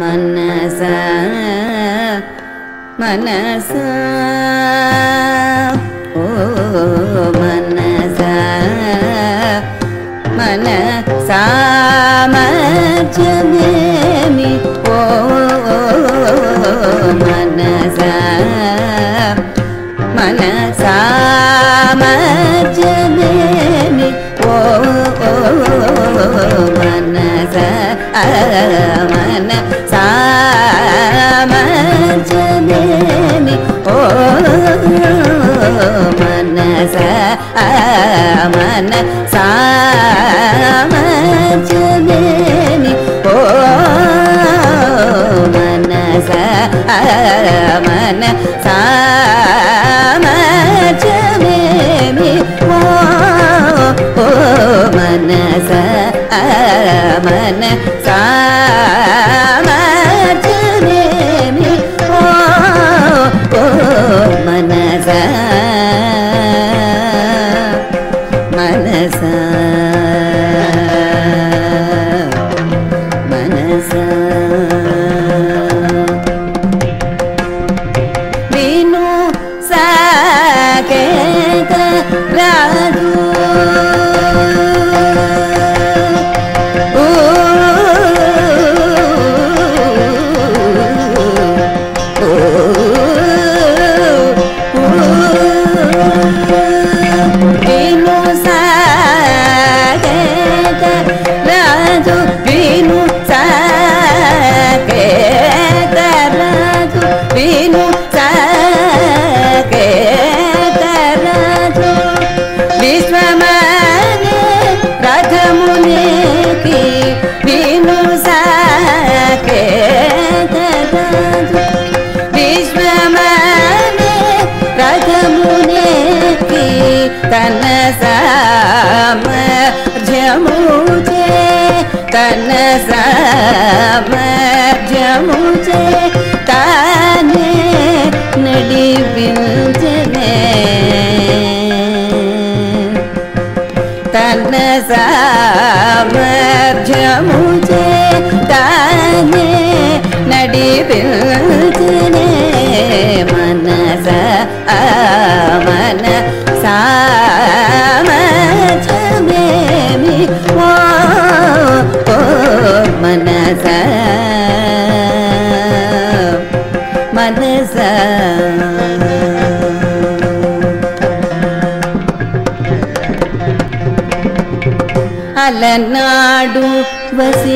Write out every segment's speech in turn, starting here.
मनस मनस। ओ मन सामजमेमि ओ मनस मन सामजमेमि ओ मनस मन सामजमेमि ओ मनस मन deserve तन तन साम ताने नडी बिंजने तन सामर्थ्यमुजे ताने नडी అలనాడు వశిష్టాదులు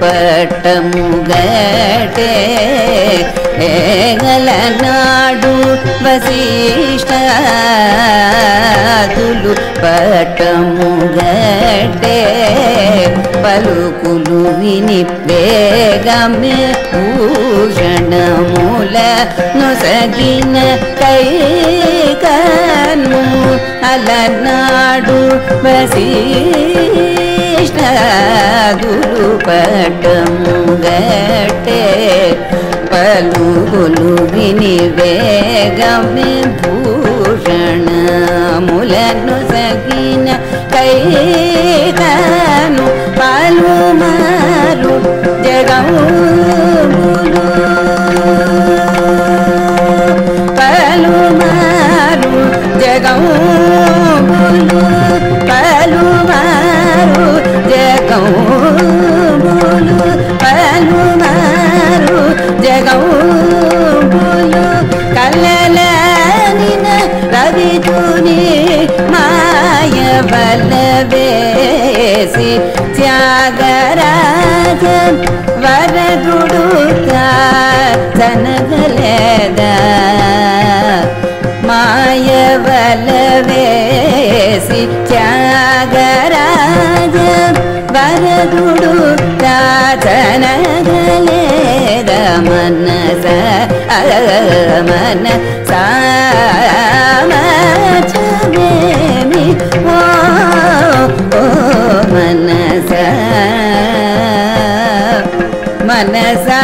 పట్టము గటే ఏగలనాడు వశిష్టాదులు పట్టము గటే పలుకులు విని వేగమే భూషణముల නොසැගින කයිකන්මු අලනාඩු වසිෂ්ඨගුරු පටමුගටේ පලුගුලු විනිවේගමි භූෂණ මුල නොසැගින කයිකනු පලුමරු ජගවු జగములు పలుమారు జగములు కల్లలనిన రవితుని మాయ బలవేసి త్యాగరాజన్ వరదుడు తనగలేదా మాయ బలవేసి త్యాగరాజ వరదుడు రాజనగలేద మనస మన సామేమి ఓ మనస మనసా